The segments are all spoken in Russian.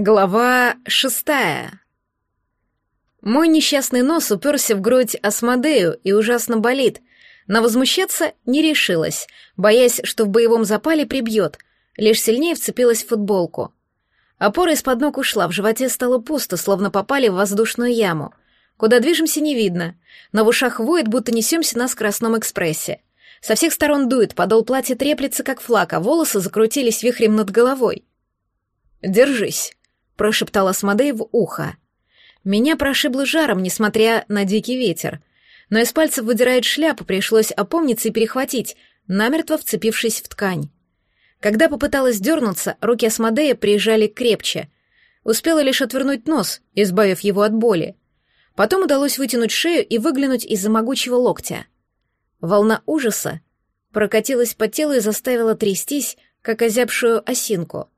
Глава шестая. Мой несчастный нос уперся в грудь Асмодею и ужасно болит, но возмущаться не решилась, боясь, что в боевом запале прибьет, лишь сильнее вцепилась в футболку. Опора из-под ног ушла, в животе стало пусто, словно попали в воздушную яму. Куда движемся, не видно, но в ушах воет, будто несемся на скоростном экспрессе. Со всех сторон дует, подол платья треплется, как флаг, а волосы закрутились вихрем над головой. «Держись», прошептала Смодей в ухо. Меня прошибло жаром, несмотря на дикий ветер. Но из пальцев выдирает шляпу, пришлось опомниться и перехватить, намертво вцепившись в ткань. Когда попыталась дернуться, руки Асмодея приезжали крепче. Успела лишь отвернуть нос, избавив его от боли. Потом удалось вытянуть шею и выглянуть из-за могучего локтя. Волна ужаса прокатилась по телу и заставила трястись, как озябшую осинку —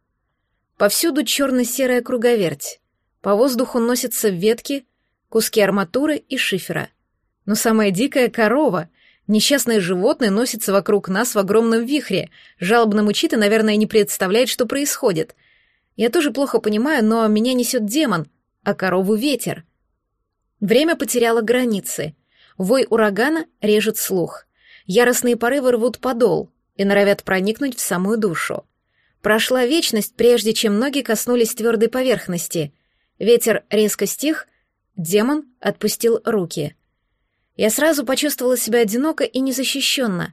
Повсюду черно-серая круговерть. По воздуху носятся ветки, куски арматуры и шифера. Но самая дикая корова, несчастное животное, носится вокруг нас в огромном вихре, жалобно мучит и, наверное, не представляет, что происходит. Я тоже плохо понимаю, но меня несет демон, а корову ветер. Время потеряло границы. Вой урагана режет слух. Яростные порывы рвут подол и норовят проникнуть в самую душу. Прошла вечность, прежде чем ноги коснулись твердой поверхности. Ветер резко стих, демон отпустил руки. Я сразу почувствовала себя одиноко и незащищенно,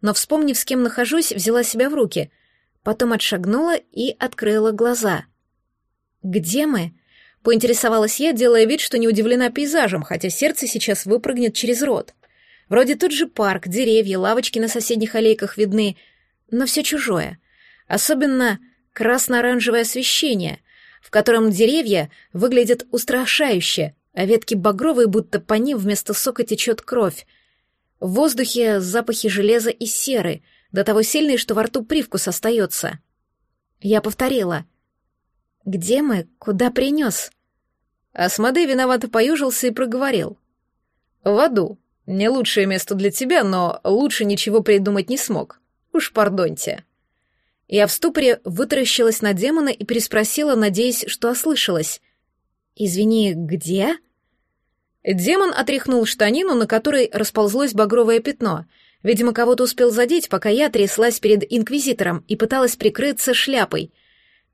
но, вспомнив, с кем нахожусь, взяла себя в руки, потом отшагнула и открыла глаза. «Где мы?» — поинтересовалась я, делая вид, что не удивлена пейзажем, хотя сердце сейчас выпрыгнет через рот. Вроде тут же парк, деревья, лавочки на соседних аллейках видны, но все чужое — Особенно красно-оранжевое освещение, в котором деревья выглядят устрашающе, а ветки багровые, будто по ним вместо сока течет кровь. В воздухе запахи железа и серы, до того сильные, что во рту привкус остается. Я повторила. «Где мы? Куда принес?» Асмодей виновато поюжился и проговорил. «В аду. Не лучшее место для тебя, но лучше ничего придумать не смог. Уж пардоньте». Я в ступоре вытаращилась на демона и переспросила, надеясь, что ослышалась. «Извини, где?» Демон отряхнул штанину, на которой расползлось багровое пятно. Видимо, кого-то успел задеть, пока я тряслась перед инквизитором и пыталась прикрыться шляпой.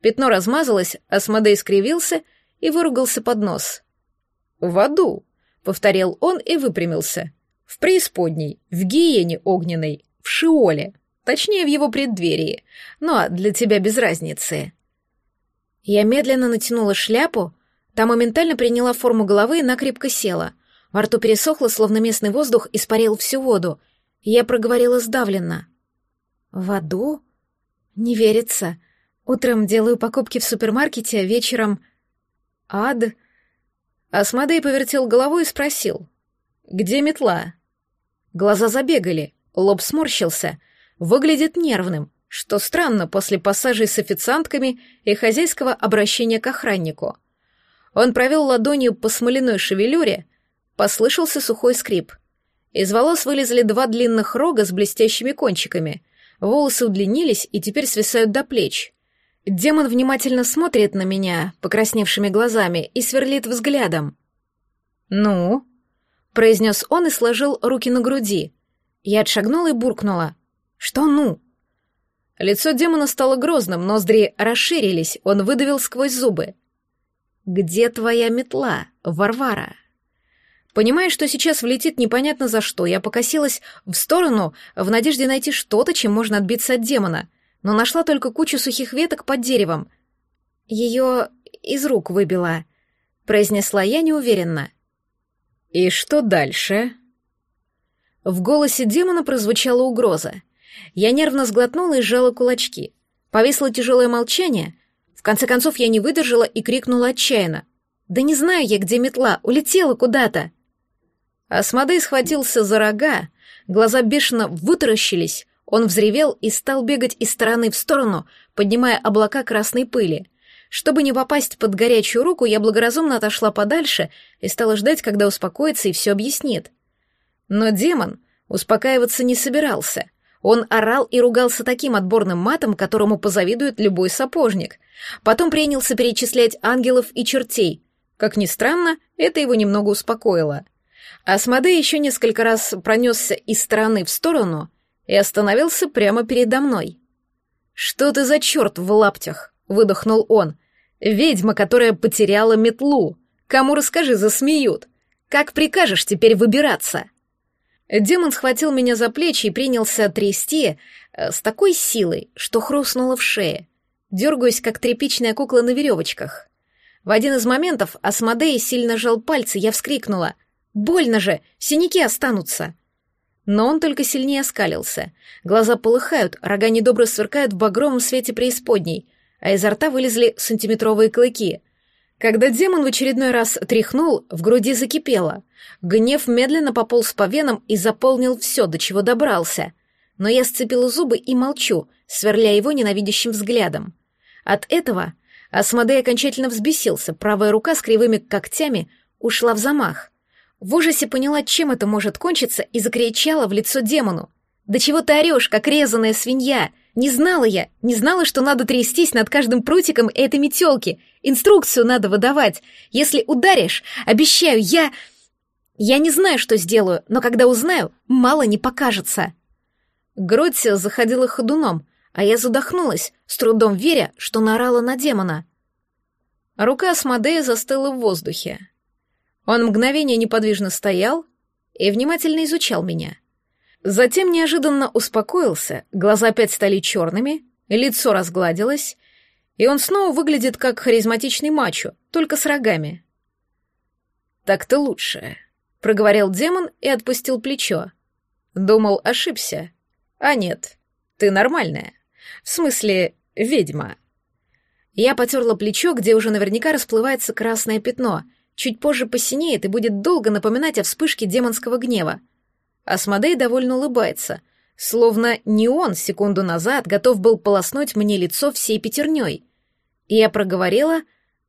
Пятно размазалось, Асмодей скривился и выругался под нос. «В аду», — повторил он и выпрямился. «В преисподней, в гиене огненной, в Шиоле». Точнее, в его преддверии. Ну а для тебя без разницы. Я медленно натянула шляпу, та моментально приняла форму головы и накрепко села. Во рту пересохло, словно местный воздух испарил всю воду. Я проговорила сдавленно. «В аду? Не верится. Утром делаю покупки в супермаркете, а вечером... Ад?» Асмодей повертел головой и спросил. «Где метла?» Глаза забегали, лоб сморщился — выглядит нервным, что странно после пассажей с официантками и хозяйского обращения к охраннику. Он провел ладонью по смоляной шевелюре, послышался сухой скрип. Из волос вылезли два длинных рога с блестящими кончиками. Волосы удлинились и теперь свисают до плеч. Демон внимательно смотрит на меня покрасневшими глазами и сверлит взглядом. «Ну?» — произнес он и сложил руки на груди. Я отшагнула и буркнула. «Что ну?» Лицо демона стало грозным, ноздри расширились, он выдавил сквозь зубы. «Где твоя метла, Варвара?» Понимая, что сейчас влетит непонятно за что, я покосилась в сторону в надежде найти что-то, чем можно отбиться от демона, но нашла только кучу сухих веток под деревом. Ее из рук выбила, произнесла я неуверенно. «И что дальше?» В голосе демона прозвучала угроза — я нервно сглотнула и сжала кулачки. Повисло тяжелое молчание. В конце концов я не выдержала и крикнула отчаянно. «Да не знаю я, где метла, улетела куда-то!» Асмодей схватился за рога, глаза бешено вытаращились, он взревел и стал бегать из стороны в сторону, поднимая облака красной пыли. Чтобы не попасть под горячую руку, я благоразумно отошла подальше и стала ждать, когда успокоится и все объяснит. Но демон успокаиваться не собирался. Он орал и ругался таким отборным матом, которому позавидует любой сапожник. Потом принялся перечислять ангелов и чертей. Как ни странно, это его немного успокоило. Асмодей еще несколько раз пронесся из стороны в сторону и остановился прямо передо мной. «Что ты за черт в лаптях?» — выдохнул он. «Ведьма, которая потеряла метлу. Кому расскажи, засмеют. Как прикажешь теперь выбираться?» Демон схватил меня за плечи и принялся трясти э, с такой силой, что хрустнуло в шее, дергаясь, как тряпичная кукла на веревочках. В один из моментов Асмодей сильно жал пальцы, я вскрикнула. «Больно же! Синяки останутся!» Но он только сильнее оскалился. Глаза полыхают, рога недобро сверкают в багровом свете преисподней, а изо рта вылезли сантиметровые клыки. Когда демон в очередной раз тряхнул, в груди закипело. Гнев медленно пополз по венам и заполнил все, до чего добрался. Но я сцепила зубы и молчу, сверля его ненавидящим взглядом. От этого Асмодей окончательно взбесился, правая рука с кривыми когтями ушла в замах. В ужасе поняла, чем это может кончиться, и закричала в лицо демону. «Да чего ты орешь, как резаная свинья? Не знала я, не знала, что надо трястись над каждым прутиком этой метелки. Инструкцию надо выдавать. Если ударишь, обещаю, я... Я не знаю, что сделаю, но когда узнаю, мало не покажется». Грудь заходила ходуном, а я задохнулась, с трудом веря, что наорала на демона. Рука Асмодея застыла в воздухе. Он мгновение неподвижно стоял и внимательно изучал меня. Затем неожиданно успокоился, глаза опять стали черными, лицо разгладилось, и он снова выглядит как харизматичный мачо, только с рогами. «Так-то лучше», — проговорил демон и отпустил плечо. Думал, ошибся. А нет, ты нормальная. В смысле, ведьма. Я потерла плечо, где уже наверняка расплывается красное пятно — Чуть позже посинеет и будет долго напоминать о вспышке демонского гнева. Асмодей довольно улыбается, словно не он секунду назад готов был полоснуть мне лицо всей пятерней. И я проговорила,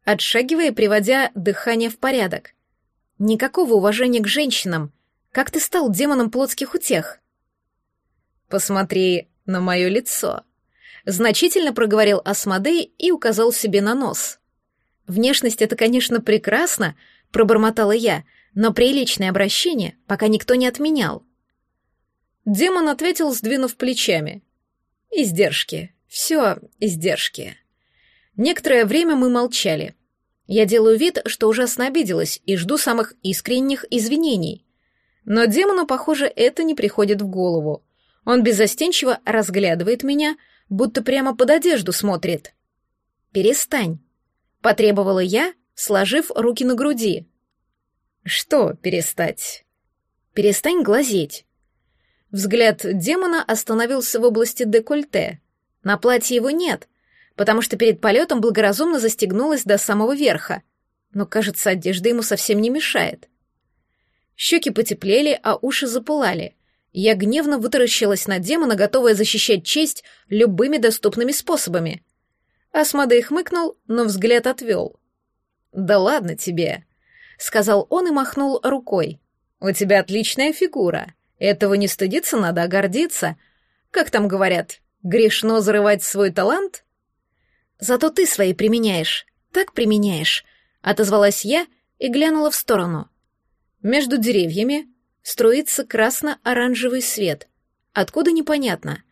отшагивая приводя дыхание в порядок. Никакого уважения к женщинам. Как ты стал демоном плотских утех? Посмотри на мое лицо. Значительно проговорил Асмодей и указал себе на нос. Внешность — это, конечно, прекрасно, пробормотала я, но приличное обращение пока никто не отменял. Демон ответил, сдвинув плечами. Издержки. Все издержки. Некоторое время мы молчали. Я делаю вид, что ужасно обиделась и жду самых искренних извинений. Но демону, похоже, это не приходит в голову. Он беззастенчиво разглядывает меня, будто прямо под одежду смотрит. «Перестань», Потребовала я, сложив руки на груди. Что перестать? Перестань глазеть. Взгляд демона остановился в области декольте. На платье его нет, потому что перед полетом благоразумно застегнулась до самого верха. Но, кажется, одежда ему совсем не мешает. Щеки потеплели, а уши запылали. Я гневно вытаращилась на демона, готовая защищать честь любыми доступными способами — Асмодей хмыкнул, но взгляд отвел. «Да ладно тебе», — сказал он и махнул рукой. «У тебя отличная фигура. Этого не стыдиться надо, а гордиться. Как там говорят, грешно зарывать свой талант?» «Зато ты свои применяешь, так применяешь», — отозвалась я и глянула в сторону. Между деревьями струится красно-оранжевый свет. Откуда непонятно.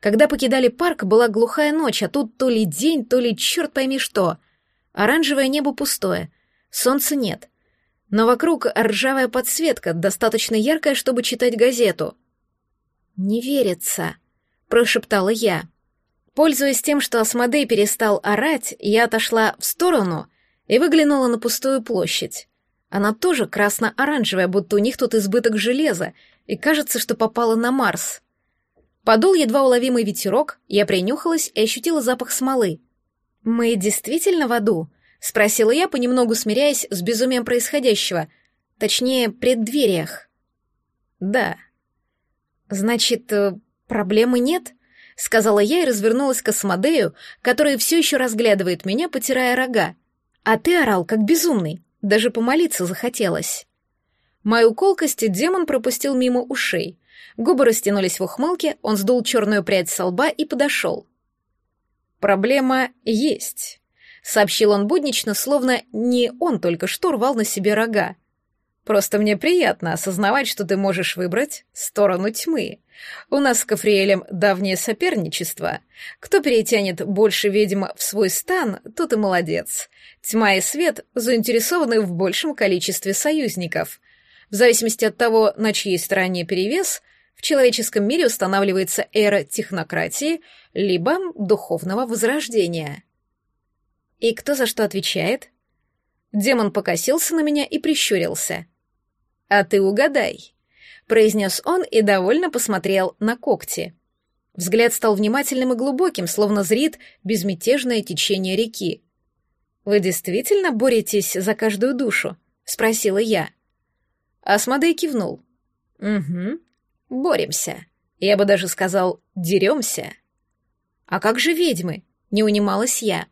Когда покидали парк, была глухая ночь, а тут то ли день, то ли черт пойми что. Оранжевое небо пустое, солнца нет. Но вокруг ржавая подсветка, достаточно яркая, чтобы читать газету. «Не верится», — прошептала я. Пользуясь тем, что Асмодей перестал орать, я отошла в сторону и выглянула на пустую площадь. Она тоже красно-оранжевая, будто у них тут избыток железа, и кажется, что попала на Марс. Подул едва уловимый ветерок, я принюхалась и ощутила запах смолы. «Мы действительно в аду?» — спросила я, понемногу смиряясь с безумием происходящего. Точнее, преддвериях. «Да». «Значит, э, проблемы нет?» — сказала я и развернулась к Асмодею, который все еще разглядывает меня, потирая рога. «А ты орал, как безумный. Даже помолиться захотелось». Мою колкость демон пропустил мимо ушей — Губы растянулись в ухмылке, он сдул черную прядь со лба и подошел. «Проблема есть», — сообщил он буднично, словно не он только что рвал на себе рога. «Просто мне приятно осознавать, что ты можешь выбрать сторону тьмы. У нас с Кафриэлем давнее соперничество. Кто перетянет больше ведьм в свой стан, тот и молодец. Тьма и свет заинтересованы в большем количестве союзников. В зависимости от того, на чьей стороне перевес, в человеческом мире устанавливается эра технократии либо духовного возрождения. И кто за что отвечает? Демон покосился на меня и прищурился. «А ты угадай», — произнес он и довольно посмотрел на когти. Взгляд стал внимательным и глубоким, словно зрит безмятежное течение реки. «Вы действительно боретесь за каждую душу?» — спросила я. Асмодей кивнул. «Угу, боремся. Я бы даже сказал, деремся». «А как же ведьмы?» — не унималась я.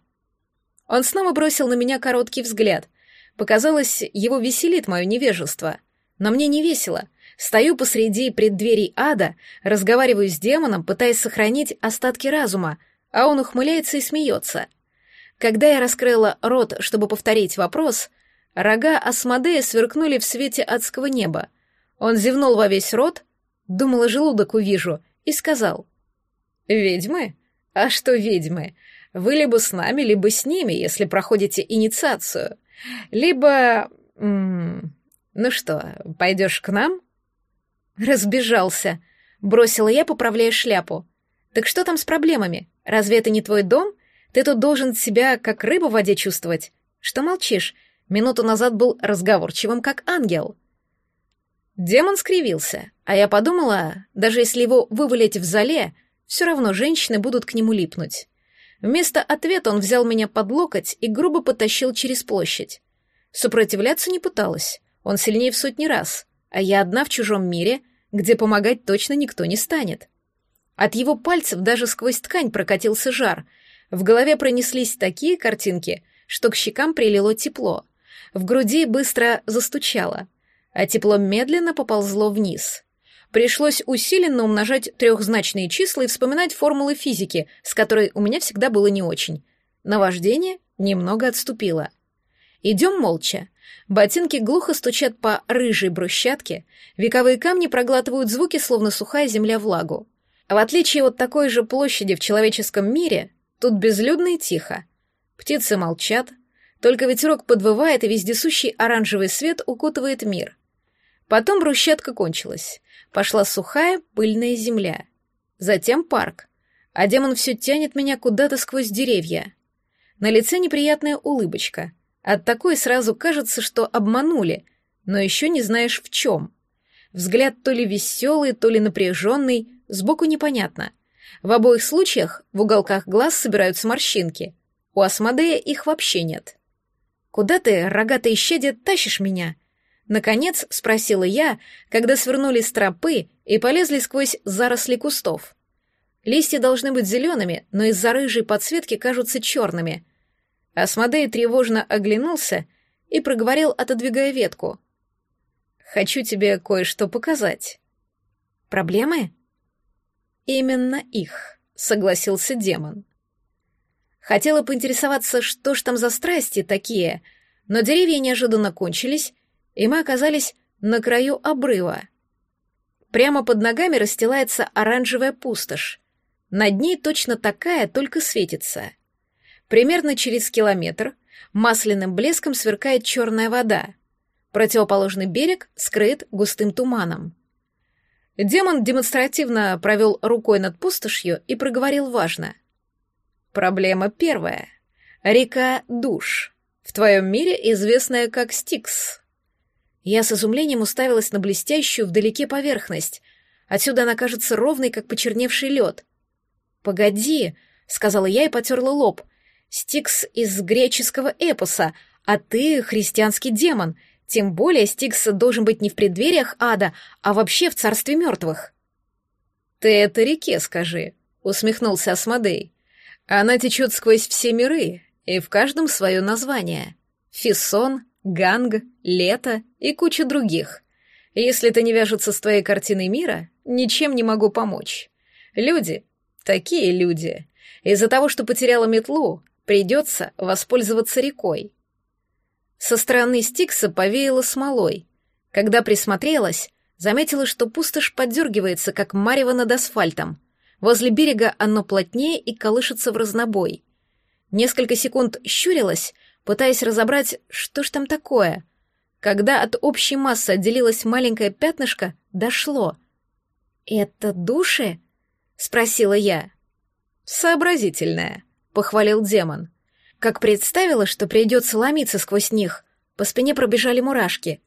Он снова бросил на меня короткий взгляд. Показалось, его веселит мое невежество. Но мне не весело. Стою посреди преддверий ада, разговариваю с демоном, пытаясь сохранить остатки разума, а он ухмыляется и смеется — когда я раскрыла рот, чтобы повторить вопрос, рога Асмодея сверкнули в свете адского неба. Он зевнул во весь рот, думала, желудок увижу, и сказал. «Ведьмы? А что ведьмы? Вы либо с нами, либо с ними, если проходите инициацию. Либо... Ну что, пойдешь к нам?» Разбежался. Бросила я, поправляя шляпу. «Так что там с проблемами? Разве это не твой дом? Ты тут должен себя как рыба в воде чувствовать. Что молчишь? Минуту назад был разговорчивым, как ангел. Демон скривился, а я подумала, даже если его вывалить в зале, все равно женщины будут к нему липнуть. Вместо ответа он взял меня под локоть и грубо потащил через площадь. Сопротивляться не пыталась, он сильнее в сотни раз, а я одна в чужом мире, где помогать точно никто не станет. От его пальцев даже сквозь ткань прокатился жар — в голове пронеслись такие картинки, что к щекам прилило тепло. В груди быстро застучало, а тепло медленно поползло вниз. Пришлось усиленно умножать трехзначные числа и вспоминать формулы физики, с которой у меня всегда было не очень. Наваждение немного отступило. Идем молча. Ботинки глухо стучат по рыжей брусчатке, вековые камни проглатывают звуки, словно сухая земля влагу. В отличие от такой же площади в человеческом мире, Тут безлюдно и тихо. Птицы молчат, только ветерок подвывает, и вездесущий оранжевый свет укутывает мир. Потом брусчатка кончилась. Пошла сухая, пыльная земля. Затем парк. А демон все тянет меня куда-то сквозь деревья. На лице неприятная улыбочка. От такой сразу кажется, что обманули, но еще не знаешь в чем. Взгляд то ли веселый, то ли напряженный, сбоку непонятно. В обоих случаях в уголках глаз собираются морщинки. У Асмодея их вообще нет. «Куда ты, рогатый щадя, тащишь меня?» Наконец спросила я, когда свернули с тропы и полезли сквозь заросли кустов. Листья должны быть зелеными, но из-за рыжей подсветки кажутся черными. Асмодей тревожно оглянулся и проговорил, отодвигая ветку. «Хочу тебе кое-что показать». «Проблемы?» «Именно их», — согласился демон. Хотела поинтересоваться, что ж там за страсти такие, но деревья неожиданно кончились, и мы оказались на краю обрыва. Прямо под ногами расстилается оранжевая пустошь. Над ней точно такая, только светится. Примерно через километр масляным блеском сверкает черная вода. Противоположный берег скрыт густым туманом. Демон демонстративно провел рукой над пустошью и проговорил важно. «Проблема первая. Река Душ. В твоем мире известная как Стикс». Я с изумлением уставилась на блестящую вдалеке поверхность. Отсюда она кажется ровной, как почерневший лед. «Погоди», — сказала я и потерла лоб. «Стикс из греческого эпоса, а ты христианский демон. Тем более Стикс должен быть не в преддвериях ада, а вообще в царстве мертвых. «Ты это реке скажи», — усмехнулся Асмодей. «Она течет сквозь все миры, и в каждом свое название. Фисон, Ганг, Лето и куча других. Если это не вяжется с твоей картиной мира, ничем не могу помочь. Люди, такие люди. Из-за того, что потеряла метлу, придется воспользоваться рекой. Со стороны Стикса повеяло смолой. Когда присмотрелась, заметила, что пустошь поддергивается, как марево над асфальтом. Возле берега оно плотнее и колышется в разнобой. Несколько секунд щурилась, пытаясь разобрать, что ж там такое. Когда от общей массы отделилось маленькое пятнышко, дошло. «Это души?» — спросила я. «Сообразительная», — похвалил демон. Как представила, что придется ломиться сквозь них, по спине пробежали мурашки.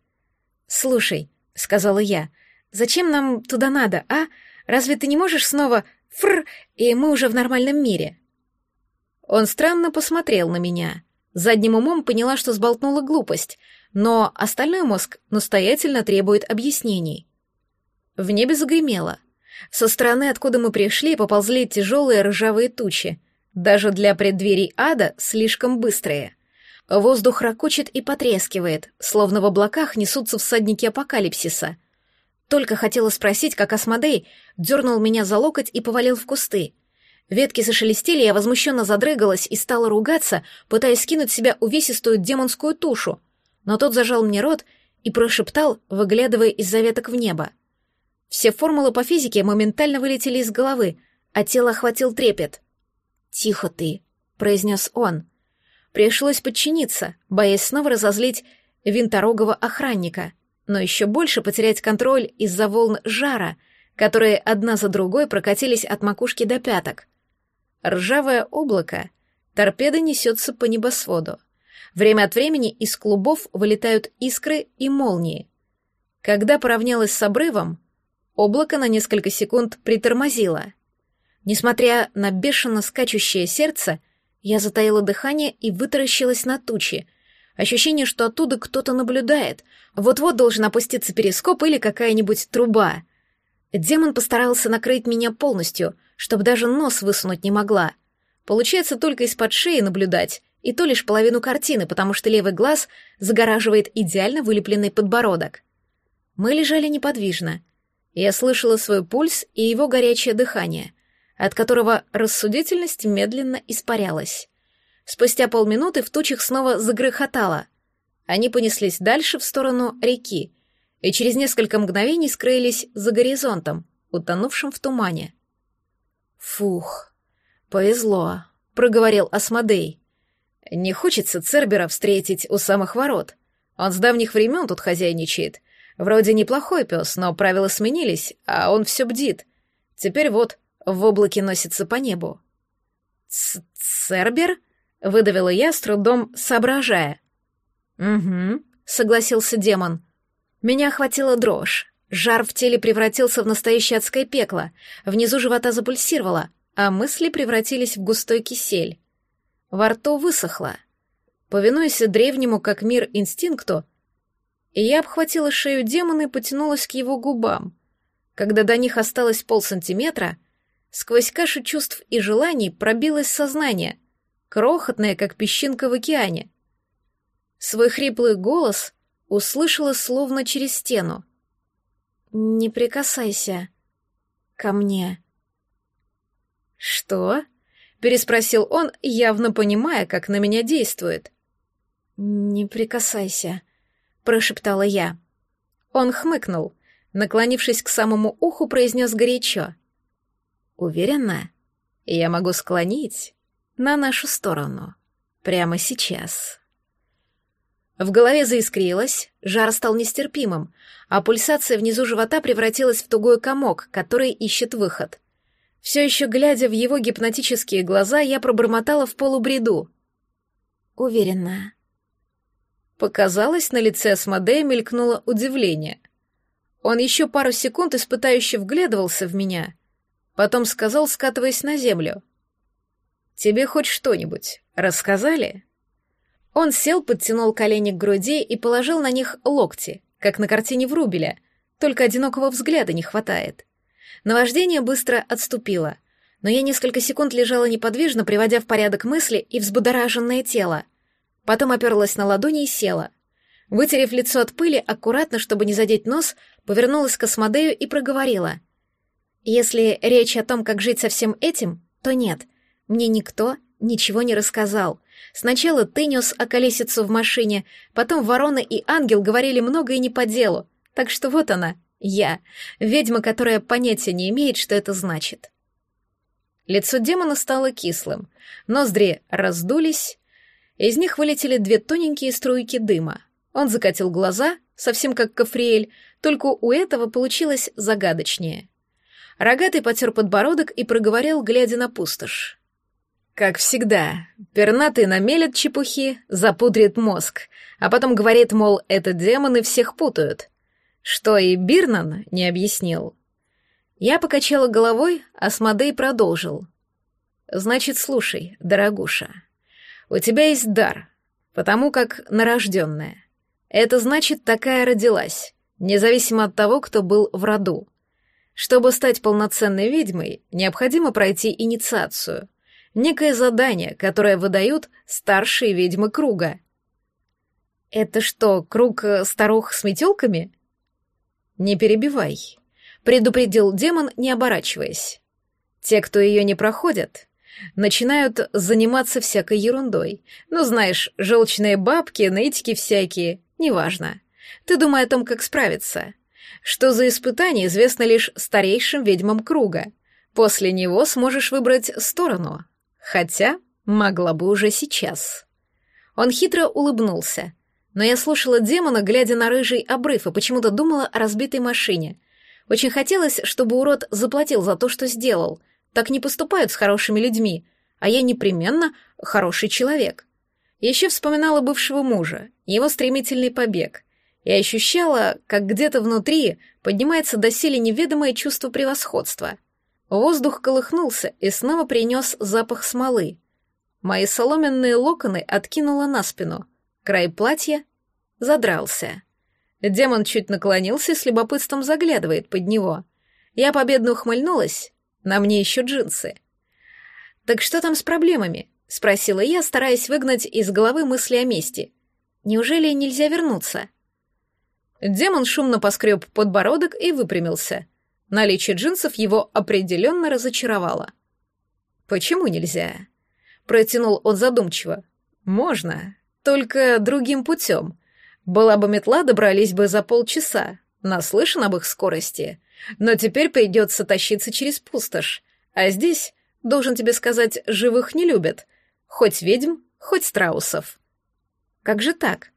«Слушай», — сказала я, — «зачем нам туда надо, а? Разве ты не можешь снова фр, и мы уже в нормальном мире?» Он странно посмотрел на меня. Задним умом поняла, что сболтнула глупость, но остальной мозг настоятельно требует объяснений. В небе загремело. Со стороны, откуда мы пришли, поползли тяжелые ржавые тучи — даже для преддверий ада слишком быстрые. Воздух ракочет и потрескивает, словно в облаках несутся всадники апокалипсиса. Только хотела спросить, как Асмодей дернул меня за локоть и повалил в кусты. Ветки зашелестели, я возмущенно задрыгалась и стала ругаться, пытаясь скинуть с себя увесистую демонскую тушу. Но тот зажал мне рот и прошептал, выглядывая из-за веток в небо. Все формулы по физике моментально вылетели из головы, а тело охватил трепет. «Тихо ты», — произнес он. Пришлось подчиниться, боясь снова разозлить винторогого охранника, но еще больше потерять контроль из-за волн жара, которые одна за другой прокатились от макушки до пяток. Ржавое облако, торпеда несется по небосводу. Время от времени из клубов вылетают искры и молнии. Когда поравнялась с обрывом, облако на несколько секунд притормозило — Несмотря на бешено скачущее сердце, я затаила дыхание и вытаращилась на тучи. Ощущение, что оттуда кто-то наблюдает. Вот-вот должен опуститься перископ или какая-нибудь труба. Демон постарался накрыть меня полностью, чтобы даже нос высунуть не могла. Получается только из-под шеи наблюдать, и то лишь половину картины, потому что левый глаз загораживает идеально вылепленный подбородок. Мы лежали неподвижно. Я слышала свой пульс и его горячее дыхание — от которого рассудительность медленно испарялась. Спустя полминуты в тучах снова загрохотало. Они понеслись дальше в сторону реки и через несколько мгновений скрылись за горизонтом, утонувшим в тумане. «Фух, повезло», — проговорил Асмодей. «Не хочется Цербера встретить у самых ворот. Он с давних времен тут хозяйничает. Вроде неплохой пес, но правила сменились, а он все бдит. Теперь вот, в облаке носится по небу. «Цербер?» — выдавила я, с трудом соображая. «Угу», — согласился демон. Меня охватила дрожь. Жар в теле превратился в настоящее адское пекло. Внизу живота запульсировало, а мысли превратились в густой кисель. Во рту высохло. Повинуясь древнему как мир инстинкту, я обхватила шею демона и потянулась к его губам. Когда до них осталось полсантиметра, Сквозь кашу чувств и желаний пробилось сознание, крохотное, как песчинка в океане. Свой хриплый голос услышала словно через стену. «Не прикасайся ко мне». «Что?» — переспросил он, явно понимая, как на меня действует. «Не прикасайся», — прошептала я. Он хмыкнул, наклонившись к самому уху, произнес горячо. Уверена, я могу склонить на нашу сторону. Прямо сейчас. В голове заискрилось, жар стал нестерпимым, а пульсация внизу живота превратилась в тугой комок, который ищет выход. Все еще глядя в его гипнотические глаза, я пробормотала в полубреду. Уверена. Показалось, на лице Асмодея мелькнуло удивление. Он еще пару секунд испытающе вглядывался в меня — Потом сказал, скатываясь на землю. «Тебе хоть что-нибудь рассказали?» Он сел, подтянул колени к груди и положил на них локти, как на картине Врубеля, только одинокого взгляда не хватает. Наваждение быстро отступило, но я несколько секунд лежала неподвижно, приводя в порядок мысли и взбудораженное тело. Потом оперлась на ладони и села. Вытерев лицо от пыли, аккуратно, чтобы не задеть нос, повернулась к Асмодею и проговорила — Если речь о том, как жить со всем этим, то нет. Мне никто ничего не рассказал. Сначала ты нес околесицу в машине, потом ворона и ангел говорили много и не по делу. Так что вот она, я, ведьма, которая понятия не имеет, что это значит. Лицо демона стало кислым, ноздри раздулись, из них вылетели две тоненькие струйки дыма. Он закатил глаза, совсем как Кафриэль, только у этого получилось загадочнее. Рогатый потер подбородок и проговорил, глядя на пустошь. Как всегда, пернатый намелет чепухи, запудрит мозг, а потом говорит, мол, это демоны всех путают. Что и Бирнан не объяснил. Я покачала головой, а Смодей продолжил. «Значит, слушай, дорогуша, у тебя есть дар, потому как нарожденная. Это значит, такая родилась, независимо от того, кто был в роду. Чтобы стать полноценной ведьмой, необходимо пройти инициацию, некое задание, которое выдают старшие ведьмы круга. Это что, круг э, старух с метелками? Не перебивай, предупредил демон, не оборачиваясь. Те, кто ее не проходят, начинают заниматься всякой ерундой. Ну, знаешь, желчные бабки, нытики всякие, неважно. Ты думай о том, как справиться. Что за испытание известно лишь старейшим ведьмам круга. После него сможешь выбрать сторону. Хотя могла бы уже сейчас. Он хитро улыбнулся. Но я слушала демона, глядя на рыжий обрыв, и почему-то думала о разбитой машине. Очень хотелось, чтобы урод заплатил за то, что сделал. Так не поступают с хорошими людьми, а я непременно хороший человек. Еще вспоминала бывшего мужа, его стремительный побег. И ощущала, как где-то внутри поднимается доселе неведомое чувство превосходства. Воздух колыхнулся и снова принес запах смолы. Мои соломенные локоны откинула на спину. Край платья задрался. Демон чуть наклонился и с любопытством заглядывает под него. Я победно ухмыльнулась. На мне еще джинсы. «Так что там с проблемами?» — спросила я, стараясь выгнать из головы мысли о мести. «Неужели нельзя вернуться?» Демон шумно поскреб подбородок и выпрямился. Наличие джинсов его определенно разочаровало. «Почему нельзя?» — протянул он задумчиво. «Можно, только другим путем. Была бы метла, добрались бы за полчаса. Наслышан об их скорости. Но теперь придется тащиться через пустошь. А здесь, должен тебе сказать, живых не любят. Хоть ведьм, хоть страусов». «Как же так?»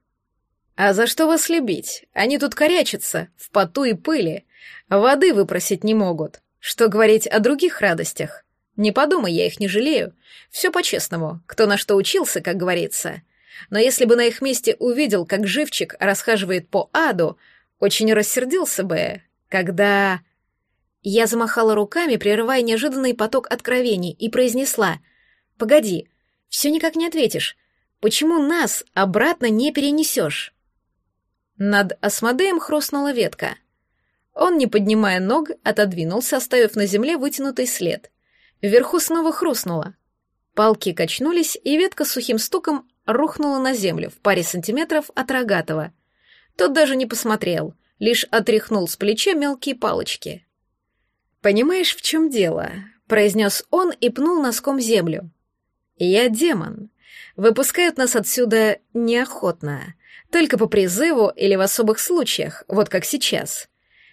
«А за что вас любить? Они тут корячатся, в поту и пыли. Воды выпросить не могут. Что говорить о других радостях? Не подумай, я их не жалею. Все по-честному, кто на что учился, как говорится. Но если бы на их месте увидел, как живчик расхаживает по аду, очень рассердился бы, когда... Я замахала руками, прерывая неожиданный поток откровений, и произнесла «Погоди, все никак не ответишь. Почему нас обратно не перенесешь?» Над Асмодеем хрустнула ветка — он, не поднимая ног, отодвинулся, оставив на земле вытянутый след. Вверху снова хрустнуло. Палки качнулись, и ветка сухим стуком рухнула на землю в паре сантиметров от рогатого. Тот даже не посмотрел, лишь отряхнул с плеча мелкие палочки. «Понимаешь, в чем дело?» — произнес он и пнул носком землю. «Я демон. Выпускают нас отсюда неохотно, только по призыву или в особых случаях, вот как сейчас.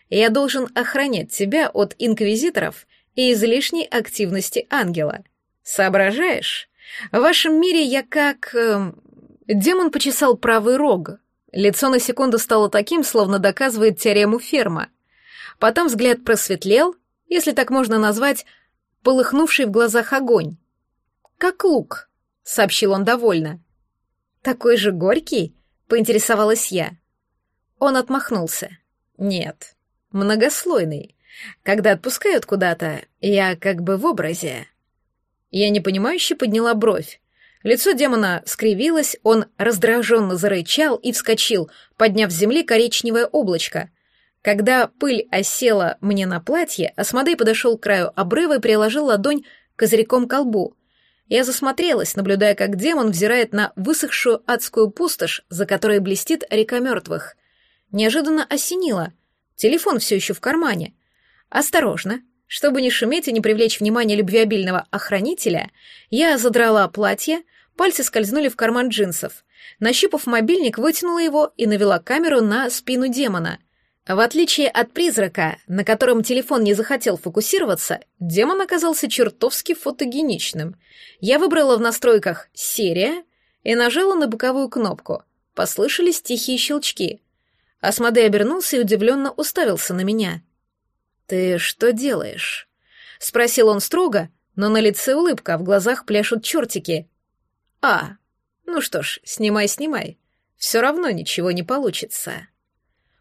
Я должен охранять тебя от инквизиторов и излишней активности ангела. Соображаешь? В вашем мире я как... Э, демон почесал правый рог. Лицо на секунду стало таким, словно доказывает теорему Ферма. Потом взгляд просветлел, если так можно назвать, полыхнувший в глазах огонь. «Как лук», — сообщил он довольно. «Такой же горький?» — поинтересовалась я. Он отмахнулся. «Нет, многослойный. Когда отпускают куда-то, я как бы в образе. Я непонимающе подняла бровь. Лицо демона скривилось, он раздраженно зарычал и вскочил, подняв с земли коричневое облачко. Когда пыль осела мне на платье, Асмодей подошел к краю обрыва и приложил ладонь козырьком к колбу. Я засмотрелась, наблюдая, как демон взирает на высохшую адскую пустошь, за которой блестит река мертвых. Неожиданно осенило — Телефон все еще в кармане. Осторожно. Чтобы не шуметь и не привлечь внимание любвеобильного охранителя, я задрала платье, пальцы скользнули в карман джинсов. Нащупав мобильник, вытянула его и навела камеру на спину демона. В отличие от призрака, на котором телефон не захотел фокусироваться, демон оказался чертовски фотогеничным. Я выбрала в настройках «Серия» и нажала на боковую кнопку. Послышались тихие щелчки. Асмодей обернулся и удивленно уставился на меня. «Ты что делаешь?» — спросил он строго, но на лице улыбка, а в глазах пляшут чертики. «А, ну что ж, снимай, снимай. Все равно ничего не получится».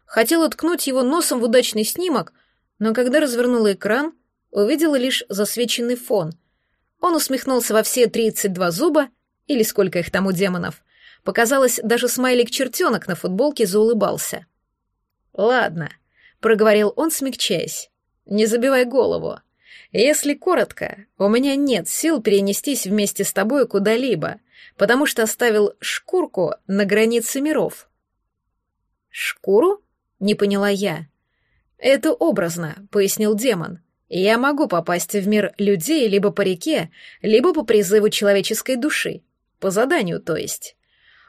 Хотела ткнуть его носом в удачный снимок, но когда развернула экран, увидела лишь засвеченный фон. Он усмехнулся во все тридцать два зуба, или сколько их там у демонов. Показалось, даже смайлик-чертенок на футболке заулыбался. «Ладно», — проговорил он, смягчаясь. Не забивай голову. Если коротко, у меня нет сил перенестись вместе с тобой куда-либо, потому что оставил шкурку на границе миров. Шкуру? Не поняла я. Это образно, пояснил демон. Я могу попасть в мир людей либо по реке, либо по призыву человеческой души. По заданию, то есть.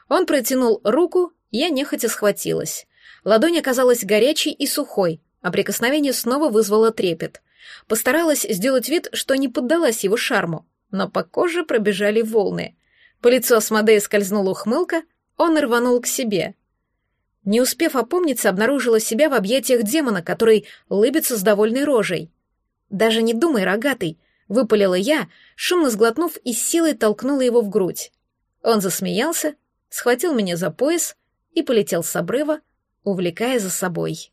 Он протянул руку, я нехотя схватилась. Ладонь оказалась горячей и сухой, а прикосновение снова вызвало трепет. Постаралась сделать вид, что не поддалась его шарму, но по коже пробежали волны. По лицу Асмодея скользнула ухмылка, он рванул к себе. Не успев опомниться, обнаружила себя в объятиях демона, который лыбится с довольной рожей. «Даже не думай, рогатый!» — выпалила я, шумно сглотнув и силой толкнула его в грудь. Он засмеялся, схватил меня за пояс и полетел с обрыва, увлекая за собой.